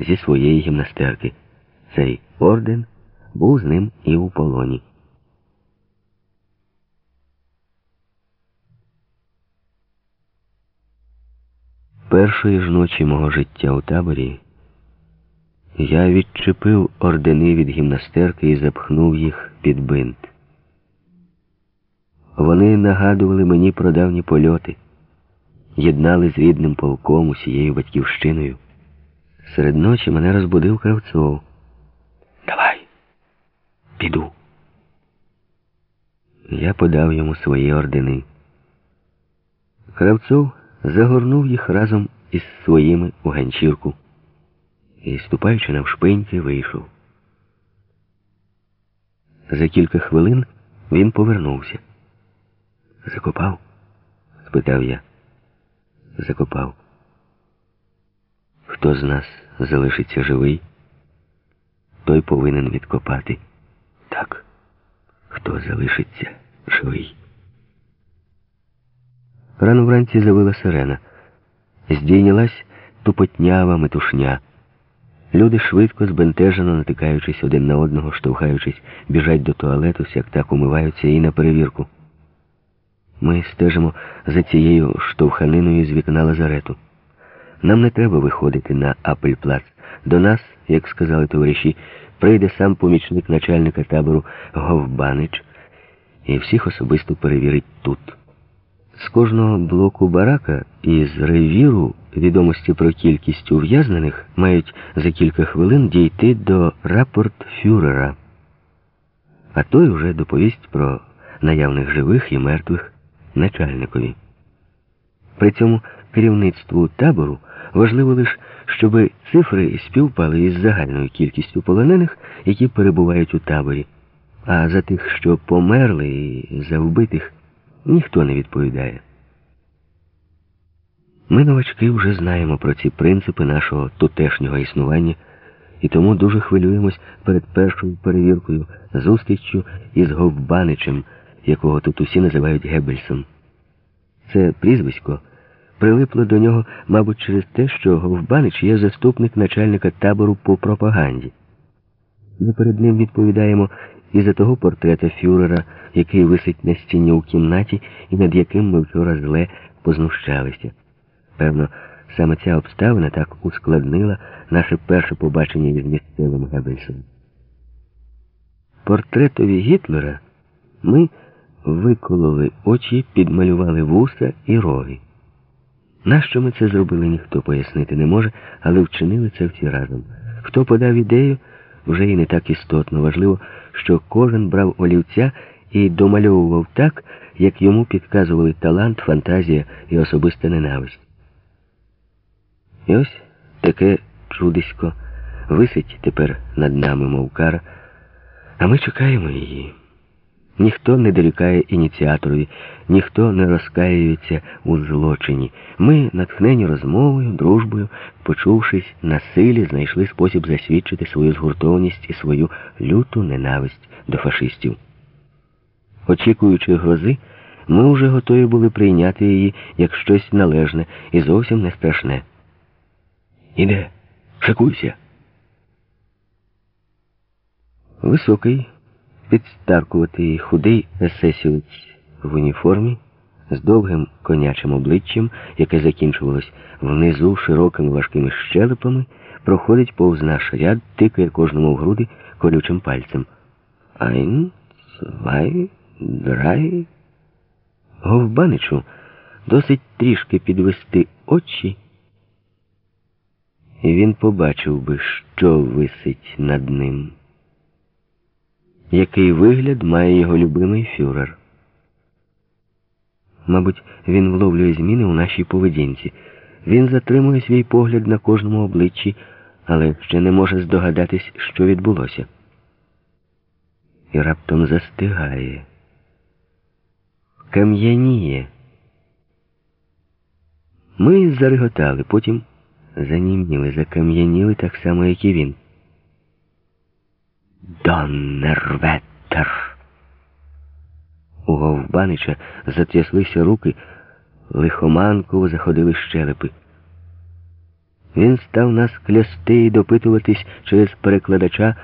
зі своєї гімнастерки. Цей орден був з ним і у полоні. Першої ж ночі мого життя у таборі я відчепив ордени від гімнастерки і запхнув їх під бинт. Вони нагадували мені про давні польоти, єднали з рідним полком усією батьківщиною. Серед ночі мене розбудив Кравцов. Давай, піду. Я подав йому свої ордени. Кравцов загорнув їх разом із своїми у ганчірку і, ступаючи навшпиньки, вийшов. За кілька хвилин він повернувся. Закопав? спитав я. Закопав. Хто з нас залишиться живий, той повинен відкопати. Так, хто залишиться живий. Рано вранці завила сирена. Здійнялась тупотнява метушня. Люди швидко, збентежено натикаючись один на одного, штовхаючись, біжать до туалету, сяк так умиваються і на перевірку. Ми стежимо за цією штовханиною з вікна лазарету. Нам не треба виходити на Апельплац. До нас, як сказали товариші, прийде сам помічник начальника табору Говбанич і всіх особисто перевірить тут. З кожного блоку барака із ревіру відомості про кількість ув'язнених мають за кілька хвилин дійти до рапорт фюрера, а той уже доповість про наявних живих і мертвих начальникові. При цьому керівництву табору важливо лише, щоб цифри співпали із загальною кількістю полонених, які перебувають у таборі, а за тих, що померли і за вбитих, ніхто не відповідає. Ми, новачки, вже знаємо про ці принципи нашого тутешнього існування і тому дуже хвилюємось перед першою перевіркою, зустріччю із Говбаничем, якого тут усі називають Геббельсом. Це прізвисько прилипло до нього, мабуть, через те, що Говбанич є заступник начальника табору по пропаганді. Ми перед ним відповідаємо і за того портрета фюрера, який висить на стіні у кімнаті і над яким ми вчора зле познущалися. Певно, саме ця обставина так ускладнила наше перше побачення із місцевим Геббельсом. Портретові Гітлера ми викололи очі, підмалювали вуса і роги. Нащо ми це зробили, ніхто пояснити не може, але вчинили це всі разом. Хто подав ідею, вже і не так істотно. Важливо, що кожен брав олівця і домальовував так, як йому підказували талант, фантазія і особиста ненависть. І ось таке чудисько висить тепер над нами, мов кара, а ми чекаємо її. Ніхто не дорікає ініціаторові, ніхто не розкаюється у злочині. Ми, натхнені розмовою, дружбою, почувшись на силі, знайшли спосіб засвідчити свою згуртованість і свою люту ненависть до фашистів. Очікуючи грози, ми вже готові були прийняти її як щось належне і зовсім не страшне. Іде, шикуйся. Високий, підстаркуватий худий есесівець в уніформі з довгим конячим обличчям, яке закінчувалось внизу широкими важкими щелепами, проходить повз наш ряд, тикає кожному в груди колючим пальцем. Айн, цвай, драй. Говбаничу досить трішки підвести очі, і він побачив би, що висить над ним який вигляд має його любимий фюрер. Мабуть, він вловлює зміни у нашій поведінці. Він затримує свій погляд на кожному обличчі, але ще не може здогадатись, що відбулося. І раптом застигає, кам'яніє. Ми зареготали, потім заніміли, закам'яніли так само, як і він. Доннерветер. У Говбанича затряслися руки, лихоманково заходили щелепи. Він став нас клясти і допитуватись через перекладача